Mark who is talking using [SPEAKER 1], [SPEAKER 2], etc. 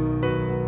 [SPEAKER 1] Música